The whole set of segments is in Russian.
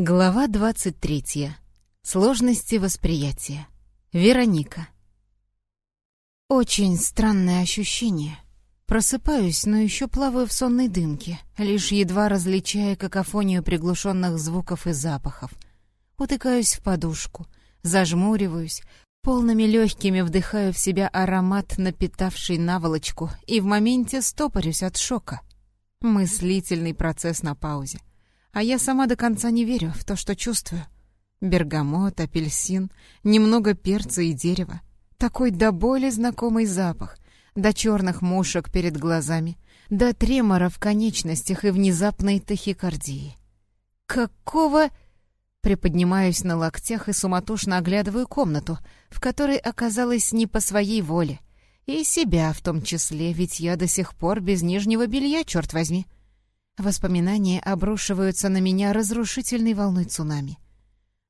Глава 23. Сложности восприятия. Вероника. Очень странное ощущение. Просыпаюсь, но еще плаваю в сонной дымке, лишь едва различая какофонию приглушенных звуков и запахов. Утыкаюсь в подушку, зажмуриваюсь, полными легкими вдыхаю в себя аромат, напитавший наволочку, и в моменте стопорюсь от шока. Мыслительный процесс на паузе. А я сама до конца не верю в то, что чувствую. Бергамот, апельсин, немного перца и дерева. Такой до боли знакомый запах, до черных мушек перед глазами, до тремора в конечностях и внезапной тахикардии. «Какого...» Приподнимаюсь на локтях и суматошно оглядываю комнату, в которой оказалась не по своей воле. И себя в том числе, ведь я до сих пор без нижнего белья, черт возьми. Воспоминания обрушиваются на меня разрушительной волной цунами.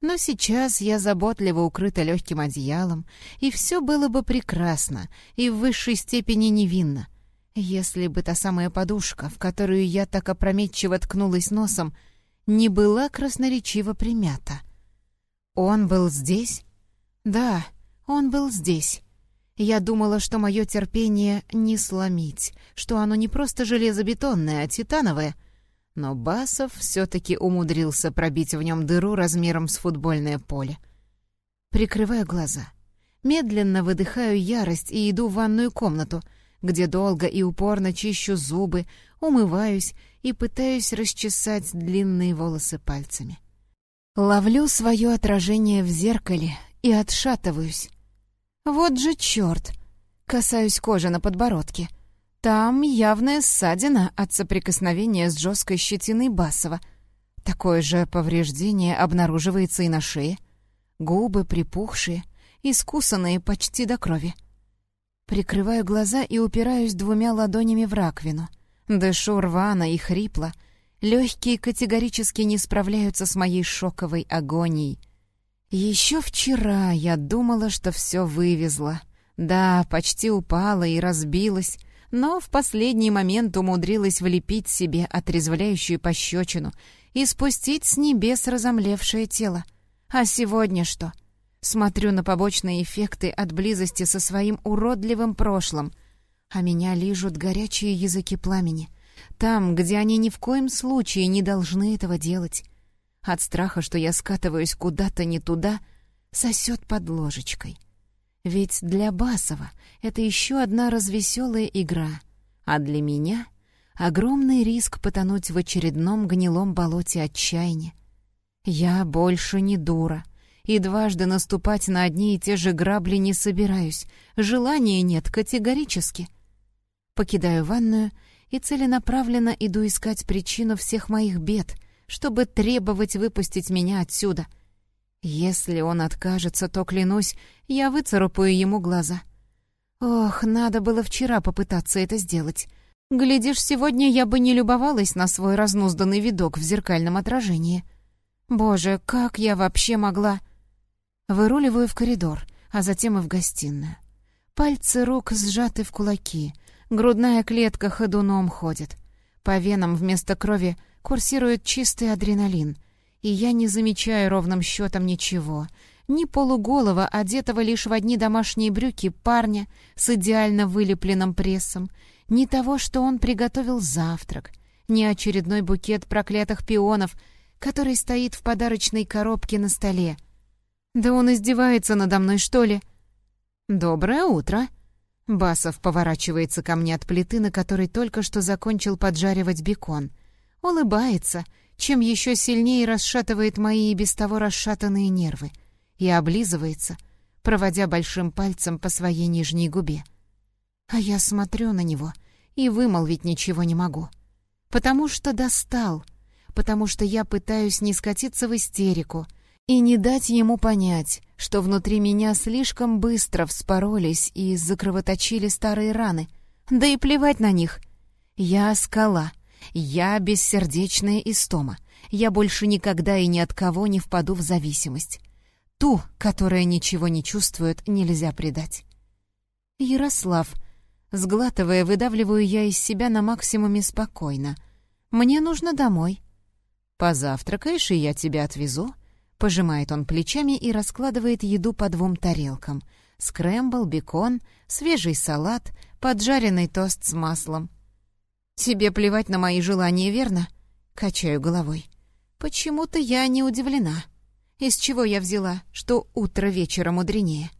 Но сейчас я заботливо укрыта легким одеялом, и все было бы прекрасно и в высшей степени невинно, если бы та самая подушка, в которую я так опрометчиво ткнулась носом, не была красноречиво примята. Он был здесь? Да, он был здесь. Я думала, что мое терпение не сломить, что оно не просто железобетонное, а титановое. Но Басов все-таки умудрился пробить в нем дыру размером с футбольное поле. Прикрываю глаза. Медленно выдыхаю ярость и иду в ванную комнату, где долго и упорно чищу зубы, умываюсь и пытаюсь расчесать длинные волосы пальцами. Ловлю свое отражение в зеркале и отшатываюсь. Вот же черт! Касаюсь кожи на подбородке. Там явная ссадина от соприкосновения с жесткой щетиной Басова. Такое же повреждение обнаруживается и на шее. Губы припухшие, искусанные почти до крови. Прикрываю глаза и упираюсь двумя ладонями в раковину. Дышу рвано и хрипло. Легкие категорически не справляются с моей шоковой агонией — еще вчера я думала, что все вывезла. Да, почти упала и разбилась, но в последний момент умудрилась влепить себе отрезвляющую пощечину и спустить с небес разомлевшее тело. А сегодня что? Смотрю на побочные эффекты от близости со своим уродливым прошлым, а меня лижут горячие языки пламени. Там, где они ни в коем случае не должны этого делать. От страха, что я скатываюсь куда-то не туда, сосет под ложечкой. Ведь для Басова это еще одна развеселая игра, а для меня — огромный риск потонуть в очередном гнилом болоте отчаяния. Я больше не дура, и дважды наступать на одни и те же грабли не собираюсь, желания нет категорически. Покидаю ванную и целенаправленно иду искать причину всех моих бед, чтобы требовать выпустить меня отсюда. Если он откажется, то, клянусь, я выцарапаю ему глаза. Ох, надо было вчера попытаться это сделать. Глядишь, сегодня я бы не любовалась на свой разнузданный видок в зеркальном отражении. Боже, как я вообще могла... Выруливаю в коридор, а затем и в гостиную. Пальцы рук сжаты в кулаки, грудная клетка ходуном ходит. По венам вместо крови курсирует чистый адреналин, и я не замечаю ровным счетом ничего. Ни полуголого, одетого лишь в одни домашние брюки парня с идеально вылепленным прессом, ни того, что он приготовил завтрак, ни очередной букет проклятых пионов, который стоит в подарочной коробке на столе. Да он издевается надо мной, что ли? «Доброе утро!» Басов поворачивается ко мне от плиты, на которой только что закончил поджаривать бекон — улыбается, чем еще сильнее расшатывает мои и без того расшатанные нервы, и облизывается, проводя большим пальцем по своей нижней губе. А я смотрю на него и вымолвить ничего не могу. Потому что достал, потому что я пытаюсь не скатиться в истерику и не дать ему понять, что внутри меня слишком быстро вспоролись и закровоточили старые раны. Да и плевать на них. Я скала — я бессердечная истома. Я больше никогда и ни от кого не впаду в зависимость. Ту, которая ничего не чувствует, нельзя предать. Ярослав. Сглатывая, выдавливаю я из себя на максимуме спокойно. Мне нужно домой. «Позавтракаешь, и я тебя отвезу». Пожимает он плечами и раскладывает еду по двум тарелкам. Скрэмбл, бекон, свежий салат, поджаренный тост с маслом. «Тебе плевать на мои желания, верно?» Качаю головой. «Почему-то я не удивлена. Из чего я взяла, что утро вечера мудренее?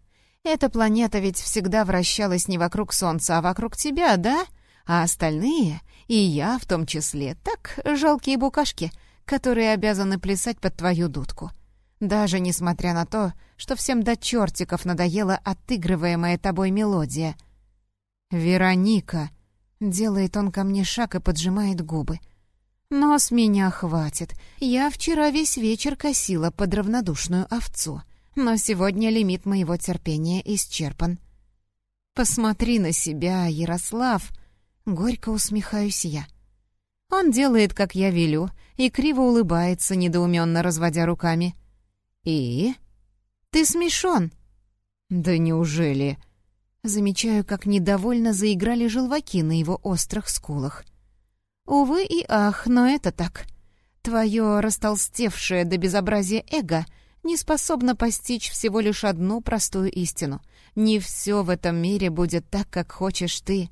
Эта планета ведь всегда вращалась не вокруг Солнца, а вокруг тебя, да? А остальные, и я в том числе, так жалкие букашки, которые обязаны плясать под твою дудку. Даже несмотря на то, что всем до чертиков надоела отыгрываемая тобой мелодия. «Вероника!» — делает он ко мне шаг и поджимает губы. «Но с меня хватит. Я вчера весь вечер косила под равнодушную овцу» но сегодня лимит моего терпения исчерпан. «Посмотри на себя, Ярослав!» — горько усмехаюсь я. Он делает, как я велю, и криво улыбается, недоуменно разводя руками. «И?» «Ты смешон!» «Да неужели?» Замечаю, как недовольно заиграли желваки на его острых скулах. «Увы и ах, но это так. Твое растолстевшее до безобразия эго — не способна постичь всего лишь одну простую истину. Не все в этом мире будет так, как хочешь ты.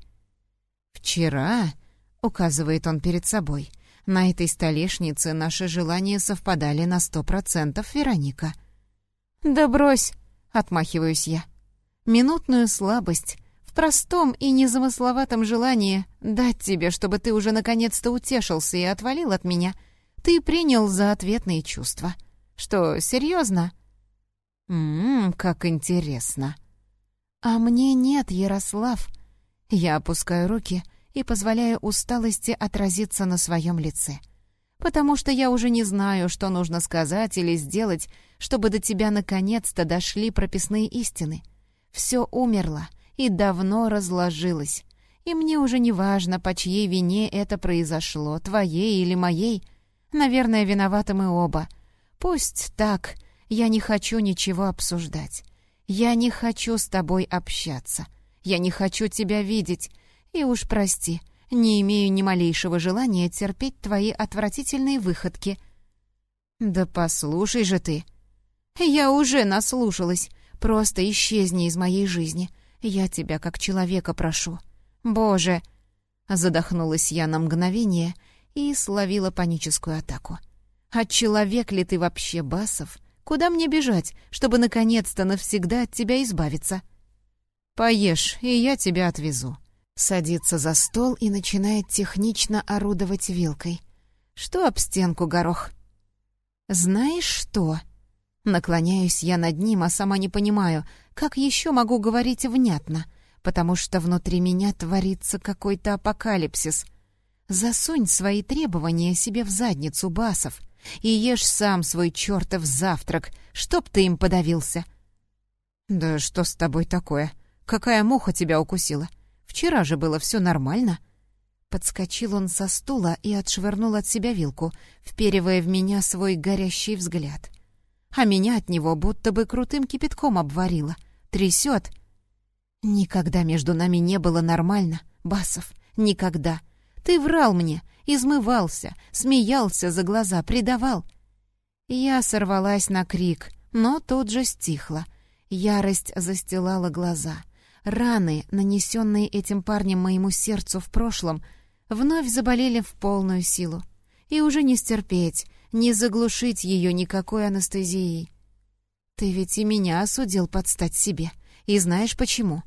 «Вчера», — указывает он перед собой, — «на этой столешнице наши желания совпадали на сто процентов, Вероника». «Да брось», — отмахиваюсь я. «Минутную слабость в простом и незамысловатом желании дать тебе, чтобы ты уже наконец-то утешился и отвалил от меня, ты принял за ответные чувства». Что, серьезно? Ммм, как интересно. А мне нет, Ярослав. Я опускаю руки и позволяю усталости отразиться на своем лице. Потому что я уже не знаю, что нужно сказать или сделать, чтобы до тебя наконец-то дошли прописные истины. Все умерло и давно разложилось. И мне уже не важно, по чьей вине это произошло, твоей или моей. Наверное, виноваты мы оба — Пусть так, я не хочу ничего обсуждать. Я не хочу с тобой общаться. Я не хочу тебя видеть. И уж прости, не имею ни малейшего желания терпеть твои отвратительные выходки. Да послушай же ты. Я уже наслушалась. Просто исчезни из моей жизни. Я тебя как человека прошу. Боже! Задохнулась я на мгновение и словила паническую атаку. А человек ли ты вообще, Басов? Куда мне бежать, чтобы наконец-то навсегда от тебя избавиться? Поешь, и я тебя отвезу. Садится за стол и начинает технично орудовать вилкой. Что об стенку, горох? Знаешь что? Наклоняюсь я над ним, а сама не понимаю, как еще могу говорить внятно, потому что внутри меня творится какой-то апокалипсис. Засунь свои требования себе в задницу, Басов — и ешь сам свой чертов завтрак, чтоб ты им подавился». «Да что с тобой такое? Какая муха тебя укусила? Вчера же было все нормально». Подскочил он со стула и отшвырнул от себя вилку, вперивая в меня свой горящий взгляд. А меня от него будто бы крутым кипятком обварило. Трясет. Никогда между нами не было нормально, Басов, никогда. Ты врал мне, измывался, смеялся за глаза, предавал. Я сорвалась на крик, но тут же стихла. Ярость застилала глаза. Раны, нанесенные этим парнем моему сердцу в прошлом, вновь заболели в полную силу. И уже не стерпеть, не заглушить ее никакой анестезией. Ты ведь и меня осудил подстать себе. И знаешь почему?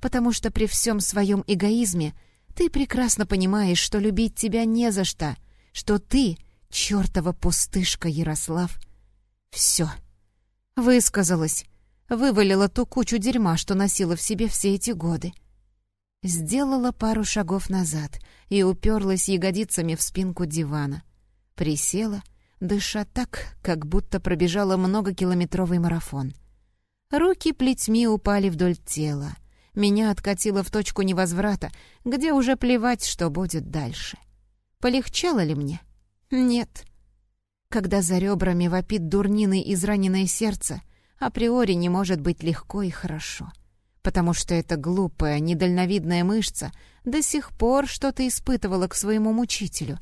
Потому что при всем своем эгоизме — ты прекрасно понимаешь, что любить тебя не за что, что ты — чертова пустышка, Ярослав. Все. Высказалась. Вывалила ту кучу дерьма, что носила в себе все эти годы. Сделала пару шагов назад и уперлась ягодицами в спинку дивана. Присела, дыша так, как будто пробежала многокилометровый марафон. Руки плетьми упали вдоль тела — меня откатило в точку невозврата, где уже плевать, что будет дальше. Полегчало ли мне? Нет. Когда за ребрами вопит дурниной израненное сердце, априори не может быть легко и хорошо. Потому что эта глупая, недальновидная мышца до сих пор что-то испытывала к своему мучителю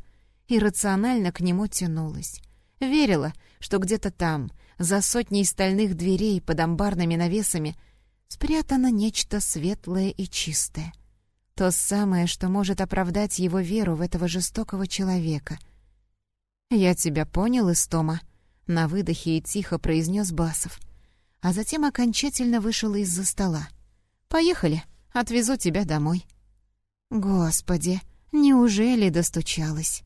и рационально к нему тянулась. Верила, что где-то там, за сотней стальных дверей под амбарными навесами, спрятано нечто светлое и чистое. То самое, что может оправдать его веру в этого жестокого человека. «Я тебя понял, Истома», — на выдохе и тихо произнес Басов. А затем окончательно вышел из-за стола. «Поехали, отвезу тебя домой». Господи, неужели достучалась?